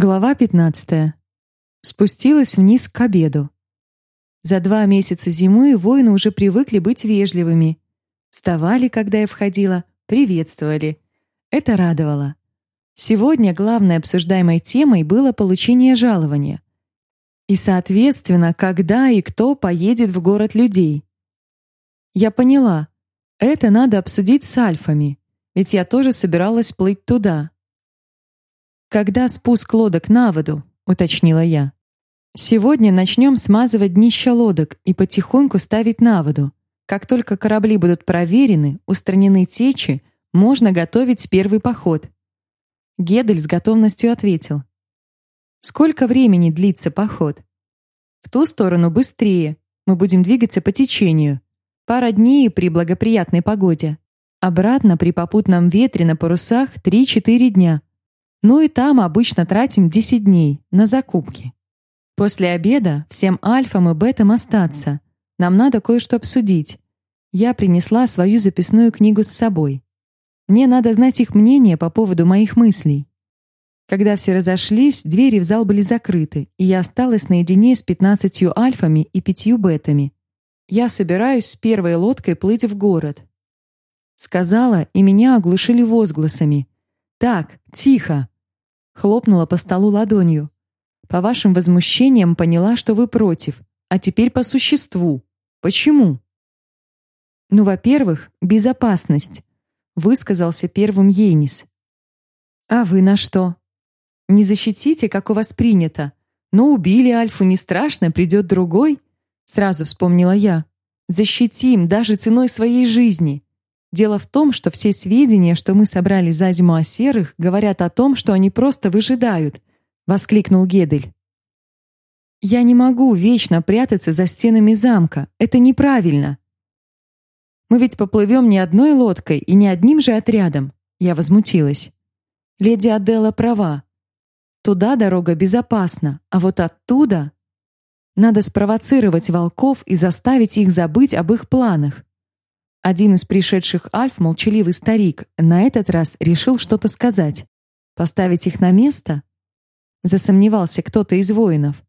Глава 15. Спустилась вниз к обеду. За два месяца зимы воины уже привыкли быть вежливыми. Вставали, когда я входила, приветствовали. Это радовало. Сегодня главной обсуждаемой темой было получение жалования. И, соответственно, когда и кто поедет в город людей. Я поняла, это надо обсудить с альфами, ведь я тоже собиралась плыть туда. «Когда спуск лодок на воду?» — уточнила я. «Сегодня начнем смазывать днища лодок и потихоньку ставить на воду. Как только корабли будут проверены, устранены течи, можно готовить первый поход». Гедель с готовностью ответил. «Сколько времени длится поход?» «В ту сторону быстрее. Мы будем двигаться по течению. Пара дней при благоприятной погоде. Обратно при попутном ветре на парусах 3-4 дня. Ну и там обычно тратим 10 дней на закупки. После обеда всем альфам и бетам остаться. Нам надо кое-что обсудить. Я принесла свою записную книгу с собой. Мне надо знать их мнение по поводу моих мыслей. Когда все разошлись, двери в зал были закрыты, и я осталась наедине с 15 альфами и пятью бетами. Я собираюсь с первой лодкой плыть в город. Сказала, и меня оглушили возгласами. «Так, тихо!» Хлопнула по столу ладонью. «По вашим возмущениям поняла, что вы против. А теперь по существу. Почему?» «Ну, во-первых, безопасность», — высказался первым Ейнис. «А вы на что?» «Не защитите, как у вас принято. Но убили Альфу не страшно, придет другой», — сразу вспомнила я. «Защитим даже ценой своей жизни. Дело в том, что все сведения, что мы собрали за зиму о серых, говорят о том, что они просто выжидают, воскликнул Гедель. Я не могу вечно прятаться за стенами замка. Это неправильно. Мы ведь поплывем не одной лодкой и не одним же отрядом, я возмутилась. Леди Аделла права. Туда дорога безопасна, а вот оттуда надо спровоцировать волков и заставить их забыть об их планах. Один из пришедших альф, молчаливый старик, на этот раз решил что-то сказать. Поставить их на место? Засомневался кто-то из воинов.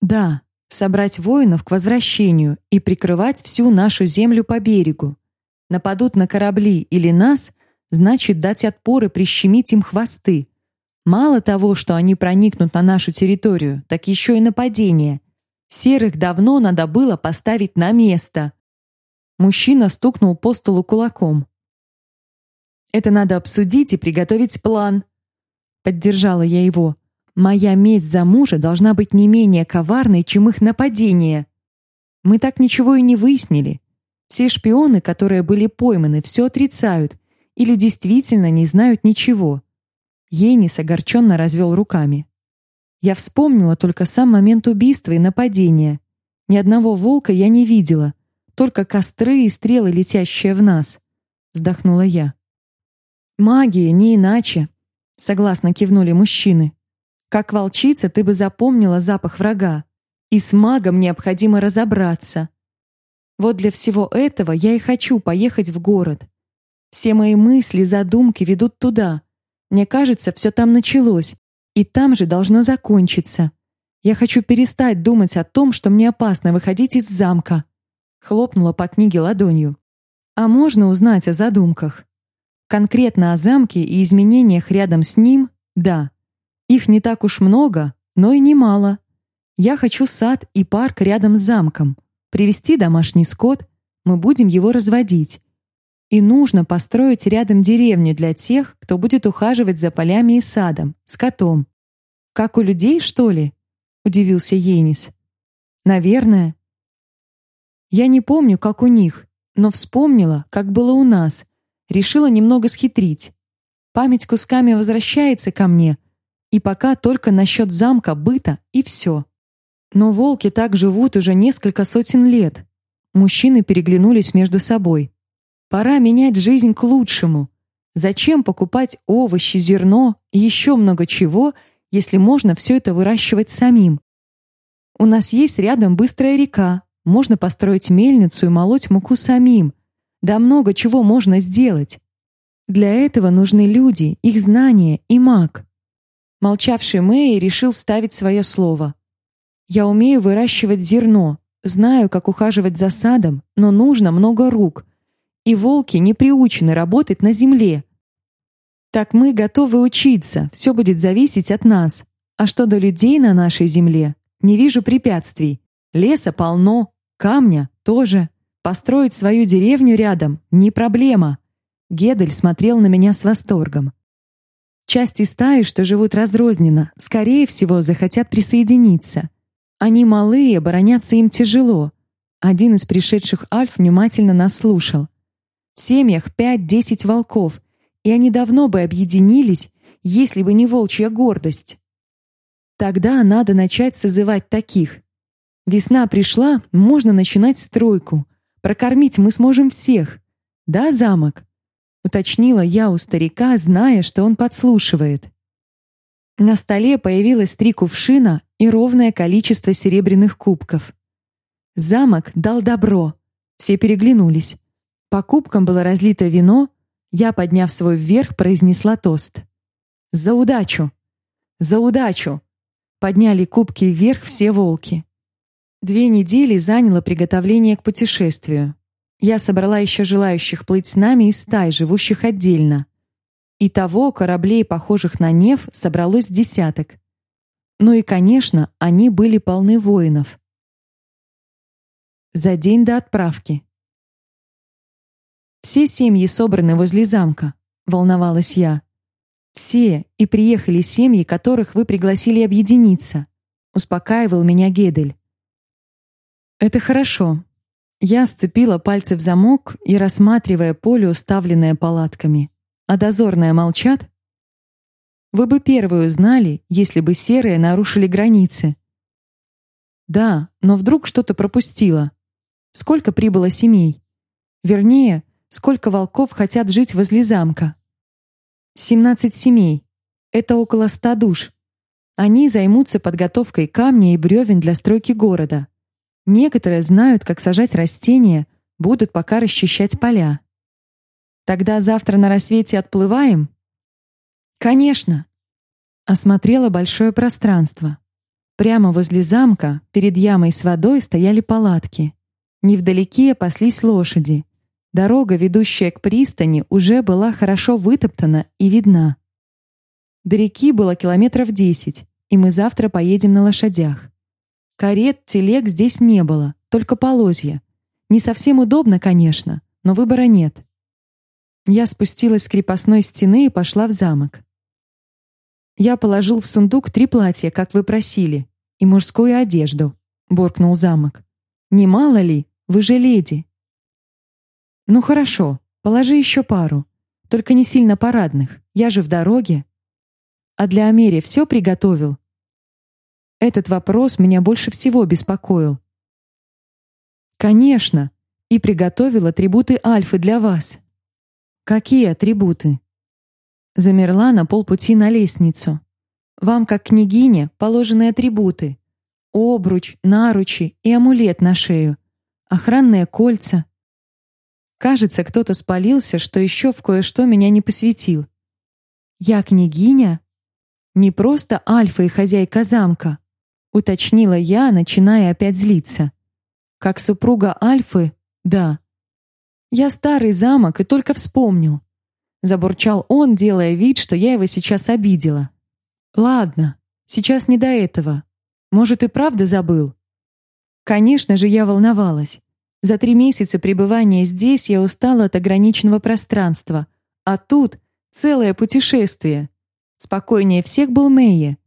Да, собрать воинов к возвращению и прикрывать всю нашу землю по берегу. Нападут на корабли или нас, значит дать отпор и прищемить им хвосты. Мало того, что они проникнут на нашу территорию, так еще и нападение. Серых давно надо было поставить на место. Мужчина стукнул по столу кулаком. «Это надо обсудить и приготовить план», — поддержала я его. «Моя месть за мужа должна быть не менее коварной, чем их нападение. Мы так ничего и не выяснили. Все шпионы, которые были пойманы, все отрицают или действительно не знают ничего». Ейнис огорченно развел руками. Я вспомнила только сам момент убийства и нападения. Ни одного волка я не видела, только костры и стрелы, летящие в нас, вздохнула я. Магия не иначе, согласно кивнули мужчины. Как волчица ты бы запомнила запах врага, и с магом необходимо разобраться. Вот для всего этого я и хочу поехать в город. Все мои мысли, задумки ведут туда. Мне кажется, все там началось, и там же должно закончиться. Я хочу перестать думать о том, что мне опасно выходить из замка. Хлопнула по книге ладонью. А можно узнать о задумках? Конкретно о замке и изменениях рядом с ним? Да. Их не так уж много, но и немало. Я хочу сад и парк рядом с замком. Привести домашний скот, мы будем его разводить. И нужно построить рядом деревню для тех, кто будет ухаживать за полями и садом, скотом. Как у людей, что ли? удивился Енис. Наверное, я не помню, как у них, но вспомнила, как было у нас. Решила немного схитрить. Память кусками возвращается ко мне, и пока только насчет замка, быта и все. Но волки так живут уже несколько сотен лет. Мужчины переглянулись между собой. Пора менять жизнь к лучшему. Зачем покупать овощи, зерно и еще много чего, если можно все это выращивать самим? У нас есть рядом быстрая река, можно построить мельницу и молоть муку самим. Да много чего можно сделать. Для этого нужны люди, их знания и маг. Молчавший Мэй решил вставить свое слово. «Я умею выращивать зерно, знаю, как ухаживать за садом, но нужно много рук. И волки не приучены работать на земле. Так мы готовы учиться, все будет зависеть от нас. А что до людей на нашей земле? Не вижу препятствий. Леса полно, камня тоже. Построить свою деревню рядом — не проблема. Гедель смотрел на меня с восторгом. Части стаи, что живут разрозненно, скорее всего, захотят присоединиться. Они малые, обороняться им тяжело. Один из пришедших альф внимательно нас слушал. В семьях 5-10 волков, и они давно бы объединились, если бы не волчья гордость. Тогда надо начать созывать таких. Весна пришла, можно начинать стройку. Прокормить мы сможем всех. Да, замок? Уточнила я у старика, зная, что он подслушивает. На столе появилось три кувшина и ровное количество серебряных кубков. Замок дал добро. Все переглянулись. По кубкам было разлито вино. Я, подняв свой вверх, произнесла тост. За удачу. За удачу. Подняли кубки вверх все волки. Две недели заняло приготовление к путешествию. Я собрала еще желающих плыть с нами из стай, живущих отдельно. Итого кораблей, похожих на Нев, собралось десяток. Ну и, конечно, они были полны воинов. За день до отправки. Все семьи собраны возле замка, волновалась я. Все, и приехали семьи, которых вы пригласили объединиться, успокаивал меня Гедель. Это хорошо. Я сцепила пальцы в замок и рассматривая поле, уставленное палатками. А дозорные молчат? Вы бы первые узнали, если бы серые нарушили границы. Да, но вдруг что-то пропустила. Сколько прибыло семей? Вернее, сколько волков хотят жить возле замка? 17 семей. Это около ста душ. Они займутся подготовкой камня и бревен для стройки города. Некоторые знают, как сажать растения, будут пока расчищать поля. Тогда завтра на рассвете отплываем? Конечно. Осмотрела большое пространство. Прямо возле замка, перед ямой с водой, стояли палатки. Невдалеке паслись лошади. Дорога, ведущая к пристани, уже была хорошо вытоптана и видна. До реки было километров десять, и мы завтра поедем на лошадях. Карет, телег здесь не было, только полозья. Не совсем удобно, конечно, но выбора нет. Я спустилась с крепостной стены и пошла в замок. Я положил в сундук три платья, как вы просили, и мужскую одежду, буркнул замок. Не мало ли, вы же леди. Ну хорошо, положи еще пару, только не сильно парадных. Я же в дороге. А для Амери все приготовил? Этот вопрос меня больше всего беспокоил. Конечно, и приготовил атрибуты Альфы для вас. Какие атрибуты? Замерла на полпути на лестницу. Вам, как княгине, положены атрибуты: обруч, наручи и амулет на шею, охранные кольца. Кажется, кто-то спалился, что еще в кое-что меня не посвятил. Я княгиня, не просто альфа и хозяйка замка, уточнила я, начиная опять злиться. Как супруга Альфы? Да. Я старый замок и только вспомнил. Забурчал он, делая вид, что я его сейчас обидела. Ладно, сейчас не до этого. Может, и правда забыл? Конечно же, я волновалась. За три месяца пребывания здесь я устала от ограниченного пространства, а тут целое путешествие. Спокойнее всех был Мэйе.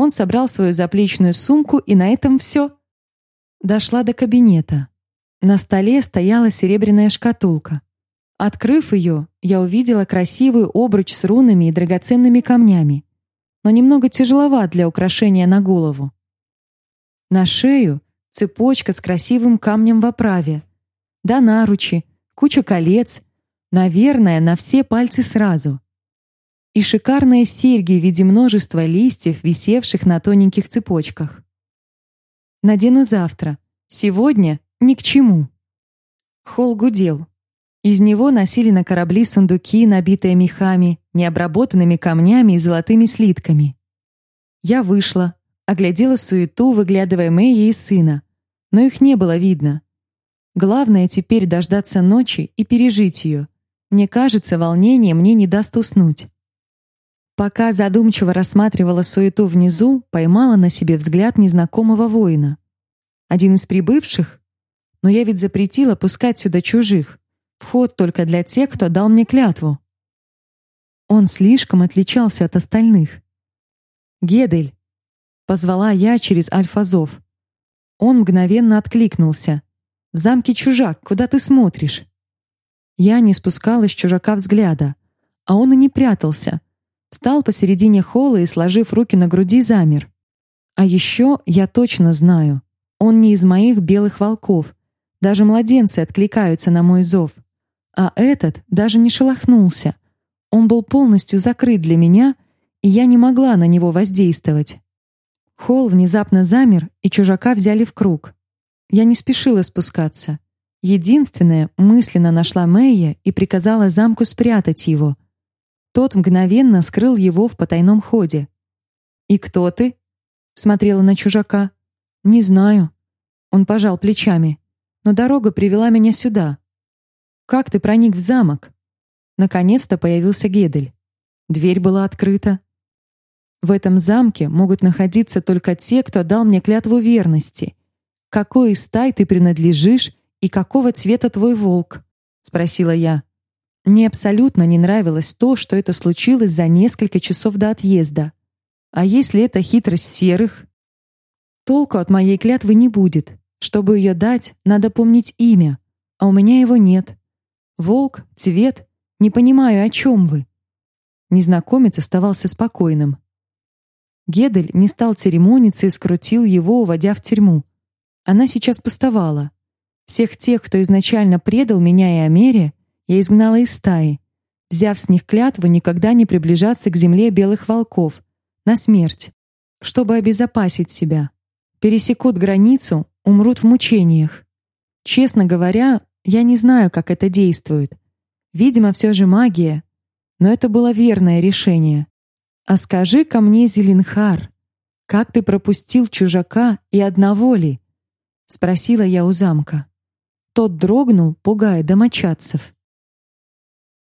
Он собрал свою заплечную сумку, и на этом все. Дошла до кабинета. На столе стояла серебряная шкатулка. Открыв ее, я увидела красивый обруч с рунами и драгоценными камнями, но немного тяжеловат для украшения на голову. На шею цепочка с красивым камнем в оправе, да наручи, куча колец, наверное, на все пальцы сразу и шикарные серьги в виде множества листьев, висевших на тоненьких цепочках. Надену завтра. Сегодня ни к чему. Холл гудел. Из него носили на корабли сундуки, набитые мехами, необработанными камнями и золотыми слитками. Я вышла, оглядела суету, выглядывая Мэйи и сына, но их не было видно. Главное теперь дождаться ночи и пережить ее. Мне кажется, волнение мне не даст уснуть. Пока задумчиво рассматривала суету внизу, поймала на себе взгляд незнакомого воина. Один из прибывших? Но я ведь запретила пускать сюда чужих. Вход только для тех, кто дал мне клятву. Он слишком отличался от остальных. Гедель, позвала я через альфазов. Он мгновенно откликнулся. В замке чужак, куда ты смотришь? Я не спускала с чужака взгляда, а он и не прятался Встал посередине холла и, сложив руки на груди, замер. А еще я точно знаю, он не из моих белых волков. Даже младенцы откликаются на мой зов. А этот даже не шелохнулся. Он был полностью закрыт для меня, и я не могла на него воздействовать. Холл внезапно замер, и чужака взяли в круг. Я не спешила спускаться. Единственное, мысленно нашла Мэйя и приказала замку спрятать его — тот мгновенно скрыл его в потайном ходе. «И кто ты?» — смотрела на чужака. «Не знаю». Он пожал плечами. «Но дорога привела меня сюда». «Как ты проник в замок?» Наконец-то появился Гедель. Дверь была открыта. В этом замке могут находиться только те, кто дал мне клятву верности. Какой из стай ты принадлежишь и какого цвета твой волк? спросила я. Мне абсолютно не нравилось то, что это случилось за несколько часов до отъезда. А если это хитрость серых? Толку от моей клятвы не будет. Чтобы ее дать, надо помнить имя, а у меня его нет. Волк, цвет, не понимаю, о чем вы. Незнакомец оставался спокойным. Гедель не стал церемониться и скрутил его, уводя в тюрьму. Она сейчас пустовала. Всех тех, кто изначально предал меня и Амере, я изгнала из стаи, взяв с них клятву никогда не приближаться к земле белых волков, на смерть, чтобы обезопасить себя. Пересекут границу, умрут в мучениях. Честно говоря, я не знаю, как это действует. Видимо, все же магия, но это было верное решение. А скажи ко мне, Зеленхар, как ты пропустил чужака и одного ли? спросила я у замка. Тот дрогнул, пугая домочадцев.